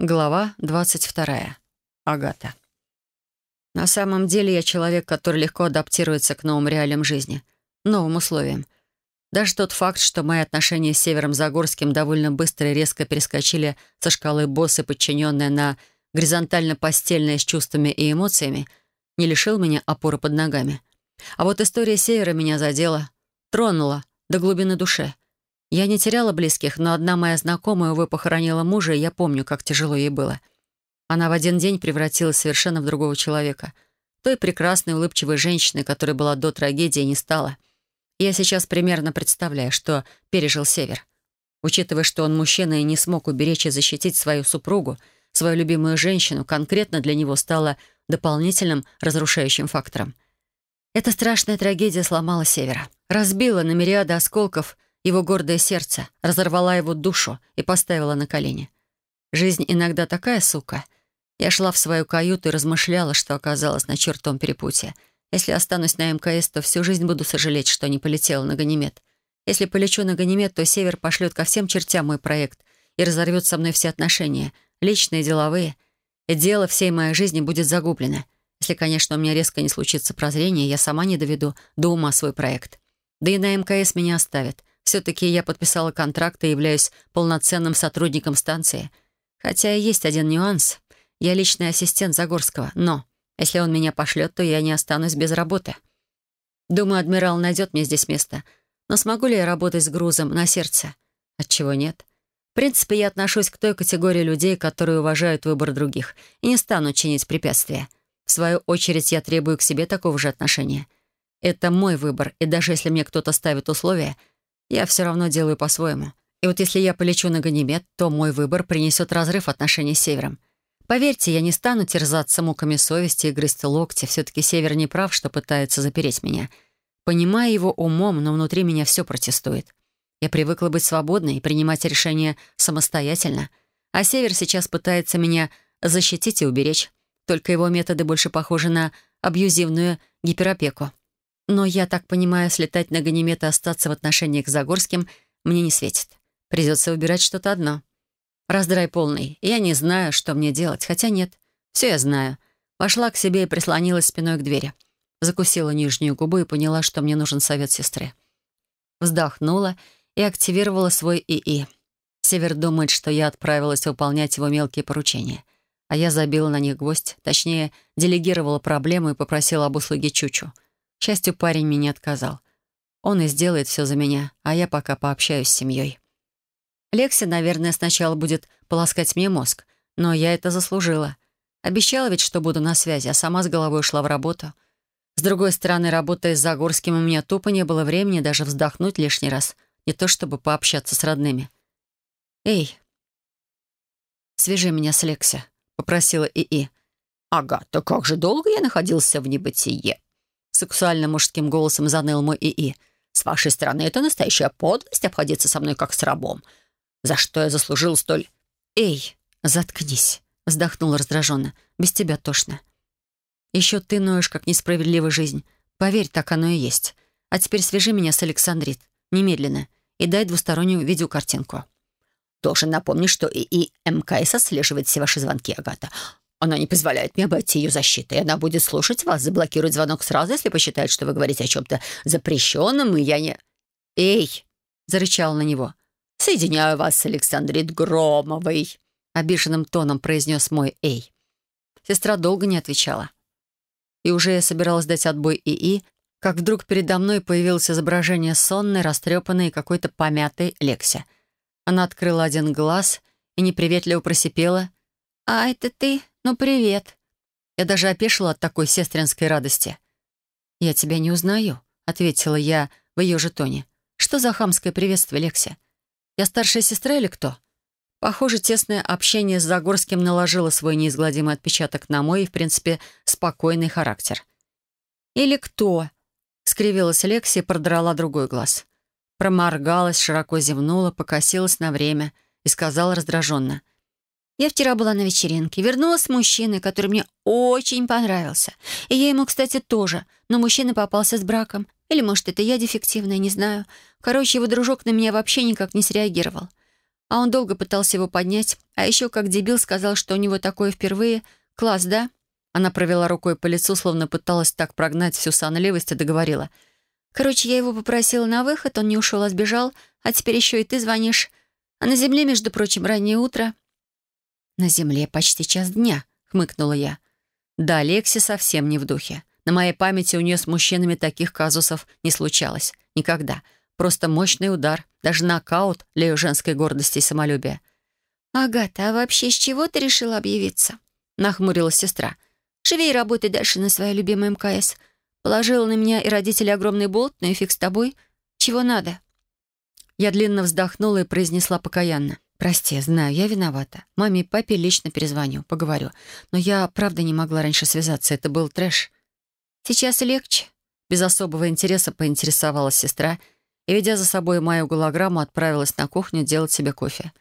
Глава 22. Агата. На самом деле я человек, который легко адаптируется к новым реалиям жизни, новым условиям. Даже тот факт, что мои отношения с Севером Загорским довольно быстро и резко перескочили со шкалы босса, подчиненная на горизонтально-постельное с чувствами и эмоциями, не лишил меня опоры под ногами. А вот история Севера меня задела, тронула до глубины души. Я не теряла близких, но одна моя знакомая, увы, похоронила мужа, и я помню, как тяжело ей было. Она в один день превратилась совершенно в другого человека. Той прекрасной, улыбчивой женщины, которая была до трагедии, не стала. Я сейчас примерно представляю, что пережил Север. Учитывая, что он мужчина и не смог уберечь и защитить свою супругу, свою любимую женщину, конкретно для него стало дополнительным разрушающим фактором. Эта страшная трагедия сломала Севера. Разбила на мириады осколков — его гордое сердце, разорвала его душу и поставила на колени. Жизнь иногда такая сука. Я шла в свою каюту и размышляла, что оказалась на чертом перепутье. Если останусь на МКС, то всю жизнь буду сожалеть, что не полетела на Ганимед. Если полечу на Ганимед, то Север пошлет ко всем чертям мой проект и разорвет со мной все отношения, личные, деловые. И дело всей моей жизни будет загублено. Если, конечно, у меня резко не случится прозрение, я сама не доведу до ума свой проект. Да и на МКС меня оставят. Все-таки я подписала контракт и являюсь полноценным сотрудником станции. Хотя есть один нюанс. Я личный ассистент Загорского, но если он меня пошлет, то я не останусь без работы. Думаю, адмирал найдет мне здесь место. Но смогу ли я работать с грузом на сердце? Отчего нет? В принципе, я отношусь к той категории людей, которые уважают выбор других, и не стану чинить препятствия. В свою очередь, я требую к себе такого же отношения. Это мой выбор, и даже если мне кто-то ставит условия — я все равно делаю по-своему. И вот если я полечу на Ганимед, то мой выбор принесет разрыв отношений с Севером. Поверьте, я не стану терзаться муками совести и грызть локти. Все-таки Север не прав, что пытается запереть меня. Понимаю его умом, но внутри меня все протестует. Я привыкла быть свободной и принимать решения самостоятельно. А Север сейчас пытается меня защитить и уберечь. Только его методы больше похожи на абьюзивную гиперопеку. Но я так понимаю, слетать на Ганимед и остаться в отношении к Загорским мне не светит. Придется выбирать что-то одно. Раздрай полный. Я не знаю, что мне делать. Хотя нет. Все я знаю. Пошла к себе и прислонилась спиной к двери. Закусила нижнюю губу и поняла, что мне нужен совет сестры. Вздохнула и активировала свой ИИ. Север думает, что я отправилась выполнять его мелкие поручения. А я забила на них гвоздь, точнее, делегировала проблему и попросила об услуге Чучу — к счастью, парень мне не отказал. Он и сделает все за меня, а я пока пообщаюсь с семьей. Лекси, наверное, сначала будет полоскать мне мозг, но я это заслужила. Обещала ведь, что буду на связи, а сама с головой ушла в работу. С другой стороны, работая с Загорским, у меня тупо не было времени даже вздохнуть лишний раз, не то чтобы пообщаться с родными. «Эй, свяжи меня с Лекси», — попросила ИИ. «Ага, то как же долго я находился в небытие?» Сексуальным мужским голосом заныл мой ИИ. «С вашей стороны это настоящая подлость обходиться со мной как с рабом. За что я заслужил столь...» «Эй, заткнись!» — вздохнула раздраженно. «Без тебя тошно. Еще ты ноешь, как несправедливая жизнь. Поверь, так оно и есть. А теперь свяжи меня с Александрит. Немедленно. И дай двустороннюю видеокартинку». «Должен напомнить, что ИИ МКС отслеживает все ваши звонки, Агата. Она не позволяет мне обойти ее защитой. Она будет слушать вас, заблокирует звонок сразу, если посчитает, что вы говорите о чем-то запрещенном, и я не...» «Эй!» — зарычал на него. «Соединяю вас с Александрит Громовой», — обиженным тоном произнес мой «Эй». Сестра долго не отвечала. И уже я собиралась дать отбой ИИ, как вдруг передо мной появилось изображение сонной, растрепанной и какой-то помятой Лекси. Она открыла один глаз и неприветливо просипела. «А, это ты?» «Ну, привет». Я даже опешила от такой сестринской радости. «Я тебя не узнаю», — ответила я в ее же тоне. «Что за хамское приветствие, Лекси? Я старшая сестра или кто?» Похоже, тесное общение с Загорским наложило свой неизгладимый отпечаток на мой и, в принципе, спокойный характер. «Или кто?» — скривилась Лекси и продрала другой глаз. Проморгалась, широко зевнула, покосилась на время и сказала раздраженно. Я вчера была на вечеринке, вернулась с мужчиной, который мне очень понравился. И я ему, кстати, тоже, но мужчина попался с браком. Или, может, это я дефективная, не знаю. Короче, его дружок на меня вообще никак не среагировал. А он долго пытался его поднять, А еще как дебил сказал, что у него такое впервые. Класс, да? Она провела рукой по лицу, словно пыталась так прогнать всю сонливость и договорила. Короче, я его попросила на выход, он не ушел, а сбежал. А теперь еще и ты звонишь. А на земле, между прочим, раннее утро. «На земле почти час дня», — хмыкнула я. Да, Лекси совсем не в духе. На моей памяти у нее с мужчинами таких казусов не случалось. Никогда. Просто мощный удар, даже нокаут для ее женской гордости и самолюбия. «Агата, а вообще с чего ты решила объявиться?» — нахмурилась сестра. «Живи и работай дальше на своей любимой МКС. Положила на меня и родители огромный болт, но и фиг с тобой. Чего надо?» Я длинно вздохнула и произнесла покаянно. «Прости, знаю, я виновата. Маме и папе лично перезвоню, поговорю. Но я, правда, не могла раньше связаться. Это был трэш». «Сейчас легче». Без особого интереса поинтересовалась сестра и, ведя за собой мою голограмму, отправилась на кухню делать себе кофе.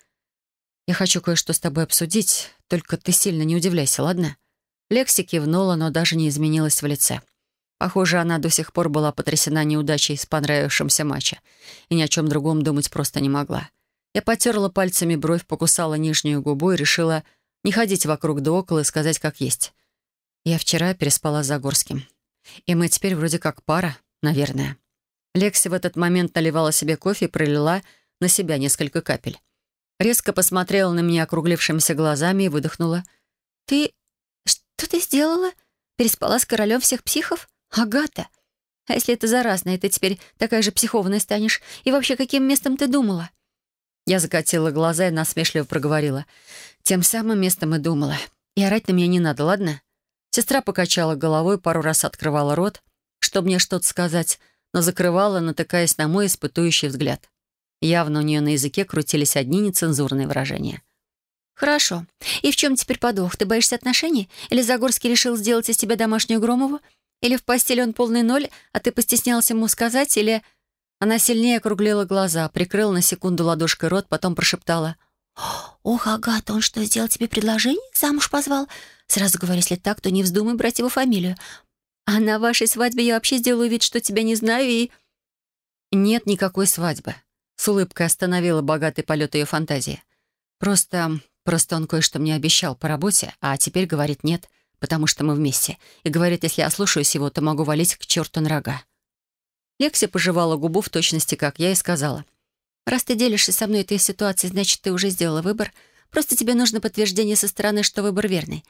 «Я хочу кое-что с тобой обсудить, только ты сильно не удивляйся, ладно?» Лекси кивнула, но даже не изменилась в лице. Похоже, она до сих пор была потрясена неудачей с понравившимся матча и ни о чем другом думать просто не могла. Я потерла пальцами бровь, покусала нижнюю губу и решила не ходить вокруг да около и сказать как есть. Я вчера переспала с Загорским. И мы теперь вроде как пара, наверное. Лекси в этот момент наливала себе кофе и пролила на себя несколько капель. Резко посмотрела на меня округлившимися глазами и выдохнула. «Ты... что ты сделала? Переспала с королем всех психов? Агата? А если это заразно, и ты теперь такая же психованная станешь? И вообще, каким местом ты думала?» Я закатила глаза и насмешливо проговорила. Тем самым местом и думала. И орать на меня не надо, ладно? Сестра покачала головой, пару раз открывала рот, чтобы мне что-то сказать, но закрывала, натыкаясь на мой испытующий взгляд. Явно у нее на языке крутились одни нецензурные выражения. «Хорошо. И в чем теперь подох? Ты боишься отношений? Или Загорский решил сделать из тебя домашнюю Громову? Или в постели он полный ноль, а ты постеснялся ему сказать? Или...» Она сильнее округлила глаза, прикрыла на секунду ладошкой рот, потом прошептала. «Ох, Агата, он что, сделал тебе предложение? Замуж позвал? Сразу говорю, если так, то не вздумай брать его фамилию. А на вашей свадьбе я вообще сделаю вид, что тебя не знаю и...» «Нет никакой свадьбы», — с улыбкой остановила богатый полет ее фантазии. «Просто... просто он кое-что мне обещал по работе, а теперь говорит нет, потому что мы вместе. И говорит, если я слушаюсь его, то могу валить к черту на рога». Лекси пожевала губу в точности, как я и сказала. «Раз ты делишься со мной этой ситуацией, значит, ты уже сделала выбор. Просто тебе нужно подтверждение со стороны, что выбор верный.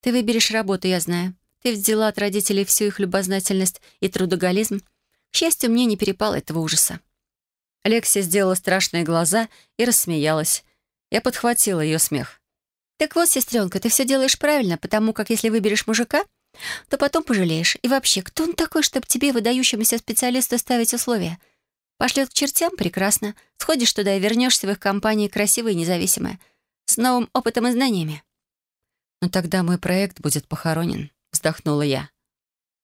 Ты выберешь работу, я знаю. Ты взяла от родителей всю их любознательность и трудоголизм. К счастью, мне не перепало этого ужаса». Лекси сделала страшные глаза и рассмеялась. Я подхватила ее смех. «Так вот, сестренка, ты все делаешь правильно, потому как если выберешь мужика, то потом пожалеешь. И вообще, кто он такой, чтобы тебе, выдающемуся специалисту, ставить условия? Пошлет к чертям? Прекрасно. Сходишь туда и вернешься в их компании красивая и независимая. С новым опытом и знаниями. «Но тогда мой проект будет похоронен», — вздохнула я.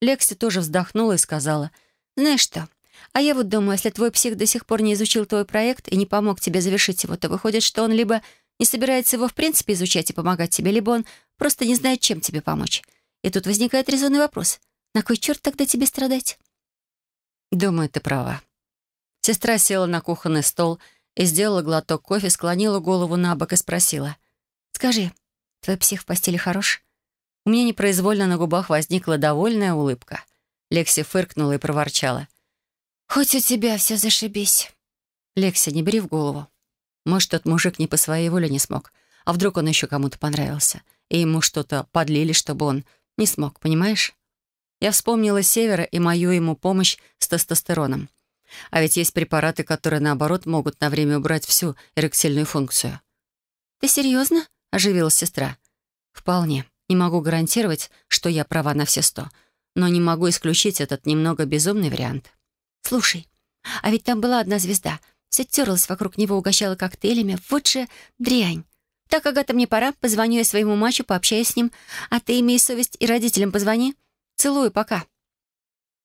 Лекси тоже вздохнула и сказала, «Знаешь что, а я вот думаю, если твой псих до сих пор не изучил твой проект и не помог тебе завершить его, то выходит, что он либо не собирается его в принципе изучать и помогать тебе, либо он просто не знает, чем тебе помочь. И тут возникает резонный вопрос. На кой черт тогда тебе страдать? Думаю, ты права. Сестра села на кухонный стол и сделала глоток кофе, склонила голову на бок и спросила. «Скажи, твой псих в постели хорош?» У меня непроизвольно на губах возникла довольная улыбка. Лекси фыркнула и проворчала. «Хоть у тебя все зашибись». «Лекси, не бери в голову. Может, тот мужик не по своей воле не смог. А вдруг он еще кому-то понравился, и ему что-то подлили, чтобы он не смог, понимаешь? Я вспомнила Севера и мою ему помощь с тестостероном. А ведь есть препараты, которые, наоборот, могут на время убрать всю эректильную функцию. «Ты серьезно?» — оживилась сестра. «Вполне. Не могу гарантировать, что я права на все сто, но не могу исключить этот немного безумный вариант». «Слушай, а ведь там была одна звезда. Все терлась вокруг него, угощала коктейлями. Вот же дрянь. «Так, Агата, мне пора. Позвоню я своему мачу, пообщаюсь с ним. А ты имей совесть и родителям позвони. Целую, пока».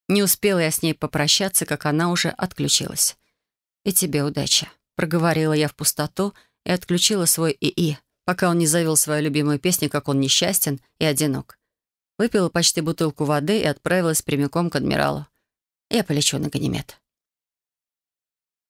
Не успела я с ней попрощаться, как она уже отключилась. «И тебе удачи», — проговорила я в пустоту и отключила свой ИИ, пока он не завел свою любимую песню, как он несчастен и одинок. Выпила почти бутылку воды и отправилась прямиком к адмиралу. Я полечу на Ганимед.